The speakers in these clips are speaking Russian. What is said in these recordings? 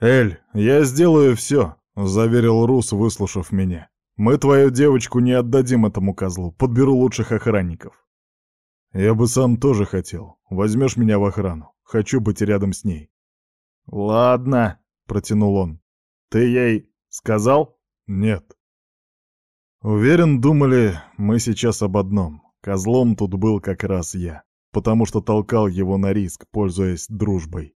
«Эль, я сделаю все», — заверил Рус, выслушав меня. «Мы твою девочку не отдадим этому козлу, подберу лучших охранников». «Я бы сам тоже хотел. Возьмешь меня в охрану. Хочу быть рядом с ней». «Ладно», — протянул он. «Ты ей сказал?» «Нет». Уверен, думали мы сейчас об одном. Козлом тут был как раз я, потому что толкал его на риск, пользуясь дружбой.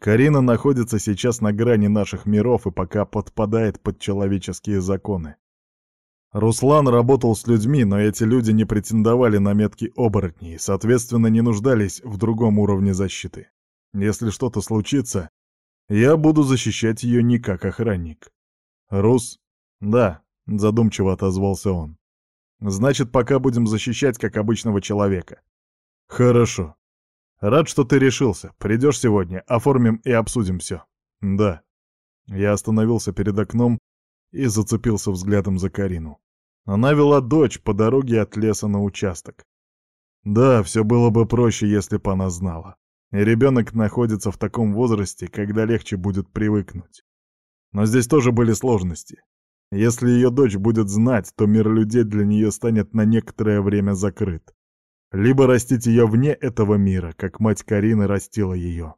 Карина находится сейчас на грани наших миров и пока подпадает под человеческие законы. Руслан работал с людьми, но эти люди не претендовали на метки оборотней, соответственно, не нуждались в другом уровне защиты. Если что-то случится, я буду защищать ее не как охранник. Рус? Да, Задумчиво отозвался он. Значит, пока будем защищать как обычного человека. Хорошо. Рад, что ты решился. Придешь сегодня, оформим и обсудим все. Да. Я остановился перед окном и зацепился взглядом за Карину. Она вела дочь по дороге от леса на участок. Да, все было бы проще, если бы она знала. Ребенок находится в таком возрасте, когда легче будет привыкнуть. Но здесь тоже были сложности. Если ее дочь будет знать, то мир людей для нее станет на некоторое время закрыт. Либо растить ее вне этого мира, как мать Карины растила ее.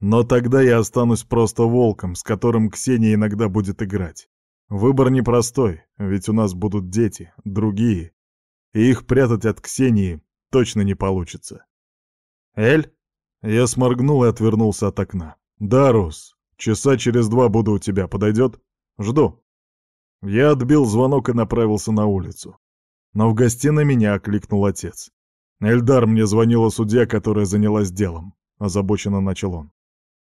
Но тогда я останусь просто волком, с которым Ксения иногда будет играть. Выбор непростой, ведь у нас будут дети, другие. И их прятать от Ксении точно не получится. «Эль?» Я сморгнул и отвернулся от окна. «Да, Рус, часа через два буду у тебя, подойдет? Жду». Я отбил звонок и направился на улицу. Но в гостиной меня окликнул отец. «Эльдар, мне звонила судья, которая занялась делом», — озабоченно начал он.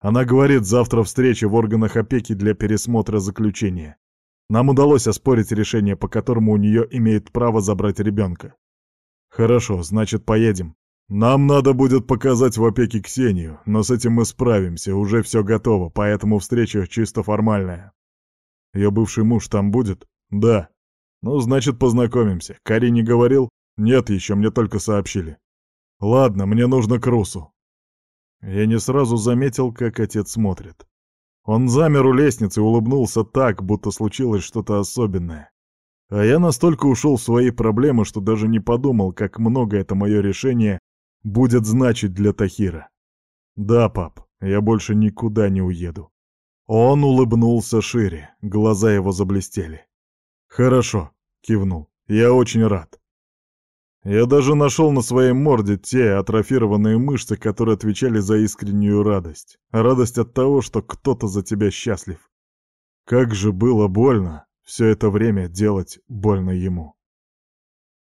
«Она говорит, завтра встреча в органах опеки для пересмотра заключения. Нам удалось оспорить решение, по которому у нее имеет право забрать ребенка». «Хорошо, значит, поедем. Нам надо будет показать в опеке Ксению, но с этим мы справимся, уже все готово, поэтому встреча чисто формальная». Ее бывший муж там будет? Да. Ну, значит, познакомимся. Кари не говорил? Нет, еще мне только сообщили. Ладно, мне нужно к Русу. Я не сразу заметил, как отец смотрит. Он замер у лестницы улыбнулся так, будто случилось что-то особенное. А я настолько ушел в свои проблемы, что даже не подумал, как много это мое решение будет значить для Тахира. Да, пап, я больше никуда не уеду. Он улыбнулся шире, глаза его заблестели. «Хорошо», — кивнул, — «я очень рад». Я даже нашел на своей морде те атрофированные мышцы, которые отвечали за искреннюю радость. Радость от того, что кто-то за тебя счастлив. Как же было больно все это время делать больно ему.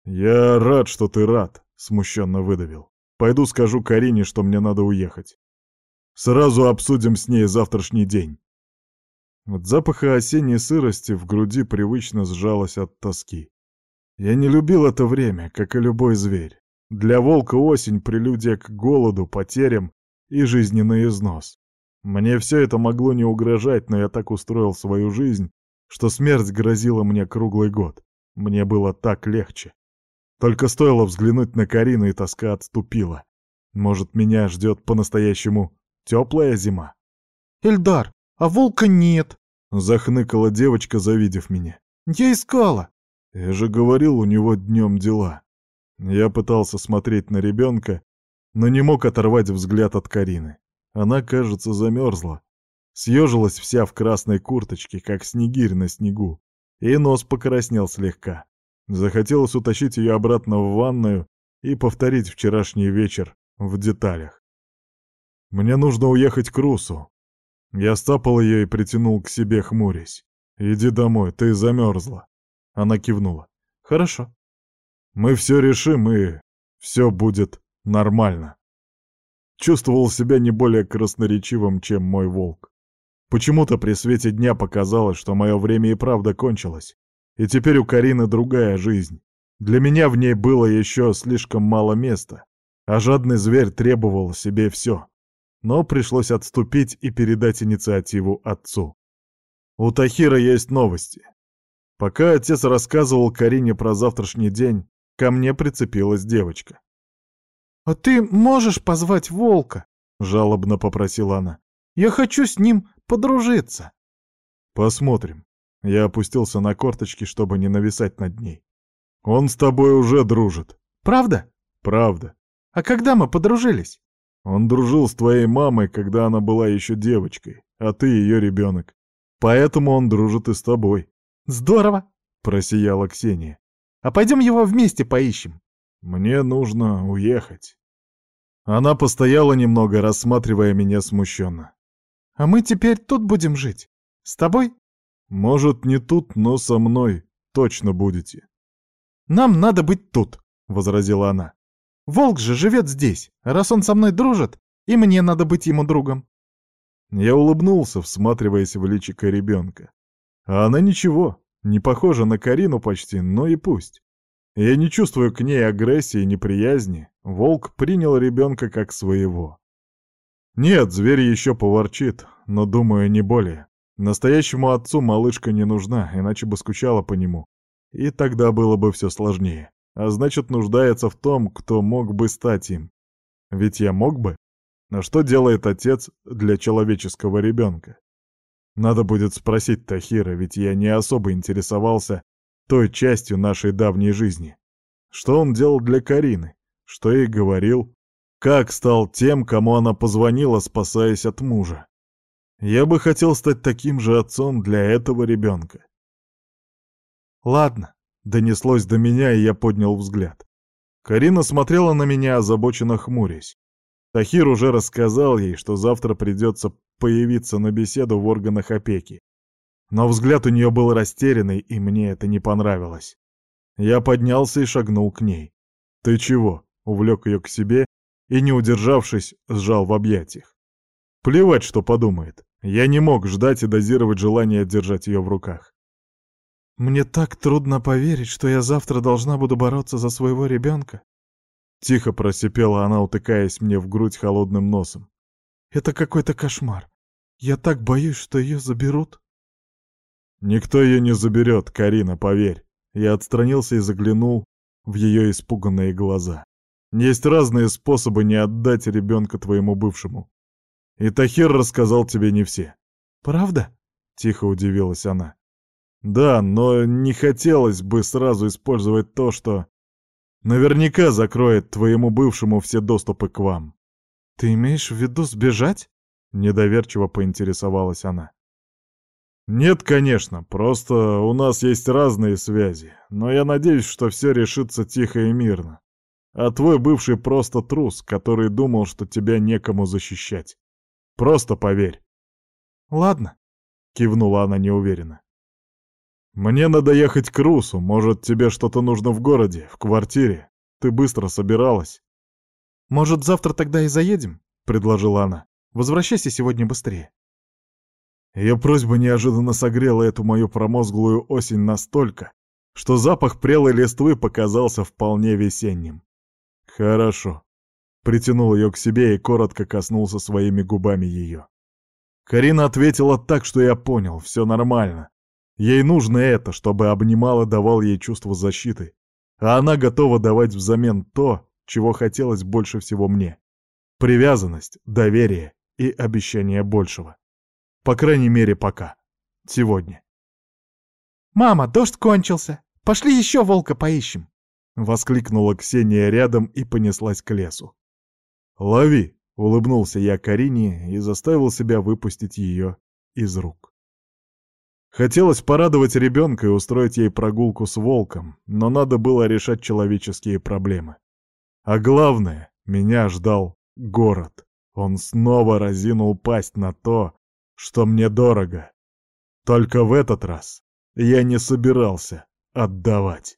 «Я рад, что ты рад», — смущенно выдавил. «Пойду скажу Карине, что мне надо уехать. Сразу обсудим с ней завтрашний день». От запаха осенней сырости в груди привычно сжалось от тоски. Я не любил это время, как и любой зверь. Для волка осень — прелюдия к голоду, потерям и жизненный износ. Мне все это могло не угрожать, но я так устроил свою жизнь, что смерть грозила мне круглый год. Мне было так легче. Только стоило взглянуть на Карину, и тоска отступила. Может, меня ждет по-настоящему теплая зима? «Эльдар, а волка нет!» — захныкала девочка, завидев меня. «Я искала!» Я же говорил, у него днем дела. Я пытался смотреть на ребенка, но не мог оторвать взгляд от Карины. Она, кажется, замерзла. Съежилась вся в красной курточке, как снегирь на снегу, и нос покраснел слегка. Захотелось утащить ее обратно в ванную и повторить вчерашний вечер в деталях. Мне нужно уехать к Русу, я стапал ее и притянул к себе, хмурясь. «Иди домой, ты замерзла». Она кивнула. «Хорошо. Мы все решим, и все будет нормально». Чувствовал себя не более красноречивым, чем мой волк. Почему-то при свете дня показалось, что мое время и правда кончилось. И теперь у Карины другая жизнь. Для меня в ней было еще слишком мало места, а жадный зверь требовал себе все но пришлось отступить и передать инициативу отцу. У Тахира есть новости. Пока отец рассказывал Карине про завтрашний день, ко мне прицепилась девочка. «А ты можешь позвать волка?» — жалобно попросила она. Я хочу с ним подружиться. Посмотрим. Я опустился на корточки, чтобы не нависать над ней. Он с тобой уже дружит. Правда? Правда. А когда мы подружились? Он дружил с твоей мамой, когда она была еще девочкой, а ты ее ребенок. Поэтому он дружит и с тобой. Здорово, просияла Ксения. А пойдем его вместе поищем. Мне нужно уехать. Она постояла немного, рассматривая меня смущенно. А мы теперь тут будем жить? С тобой? Может, не тут, но со мной точно будете. Нам надо быть тут, возразила она. Волк же живет здесь. Раз он со мной дружит, и мне надо быть ему другом. Я улыбнулся, всматриваясь в личико ребенка. А она ничего, не похожа на Карину почти, но и пусть. Я не чувствую к ней агрессии и неприязни. Волк принял ребенка как своего. Нет, зверь еще поворчит, но, думаю, не более. Настоящему отцу малышка не нужна, иначе бы скучала по нему. И тогда было бы все сложнее. А значит, нуждается в том, кто мог бы стать им. Ведь я мог бы. А что делает отец для человеческого ребенка? Надо будет спросить Тахира, ведь я не особо интересовался той частью нашей давней жизни. Что он делал для Карины? Что ей говорил? Как стал тем, кому она позвонила, спасаясь от мужа? Я бы хотел стать таким же отцом для этого ребенка. Ладно, донеслось до меня, и я поднял взгляд. Карина смотрела на меня, озабоченно хмурясь. Тахир уже рассказал ей, что завтра придется появиться на беседу в органах опеки. Но взгляд у нее был растерянный, и мне это не понравилось. Я поднялся и шагнул к ней. «Ты чего?» — увлек ее к себе и, не удержавшись, сжал в объятиях. Плевать, что подумает. Я не мог ждать и дозировать желание держать ее в руках. «Мне так трудно поверить, что я завтра должна буду бороться за своего ребенка», Тихо просипела она, утыкаясь мне в грудь холодным носом. «Это какой-то кошмар. Я так боюсь, что ее заберут». «Никто ее не заберет, Карина, поверь». Я отстранился и заглянул в ее испуганные глаза. Есть разные способы не отдать ребенка твоему бывшему. И Тахир рассказал тебе не все. «Правда?» — тихо удивилась она. «Да, но не хотелось бы сразу использовать то, что наверняка закроет твоему бывшему все доступы к вам». «Ты имеешь в виду сбежать?» — недоверчиво поинтересовалась она. «Нет, конечно, просто у нас есть разные связи, но я надеюсь, что все решится тихо и мирно. А твой бывший просто трус, который думал, что тебя некому защищать. Просто поверь». «Ладно», — кивнула она неуверенно. «Мне надо ехать к Русу, может, тебе что-то нужно в городе, в квартире. Ты быстро собиралась». «Может, завтра тогда и заедем?» — предложила она. «Возвращайся сегодня быстрее». Ее просьба неожиданно согрела эту мою промозглую осень настолько, что запах прелой листвы показался вполне весенним. «Хорошо». Притянул ее к себе и коротко коснулся своими губами ее. Карина ответила так, что я понял, все нормально. Ей нужно это, чтобы обнимал и давал ей чувство защиты. А она готова давать взамен то, чего хотелось больше всего мне. Привязанность, доверие и обещание большего. По крайней мере, пока. Сегодня. «Мама, дождь кончился! Пошли еще волка поищем!» Воскликнула Ксения рядом и понеслась к лесу. «Лови!» — улыбнулся я Карине и заставил себя выпустить ее из рук. Хотелось порадовать ребенка и устроить ей прогулку с волком, но надо было решать человеческие проблемы. А главное, меня ждал город. Он снова разинул пасть на то, что мне дорого. Только в этот раз я не собирался отдавать.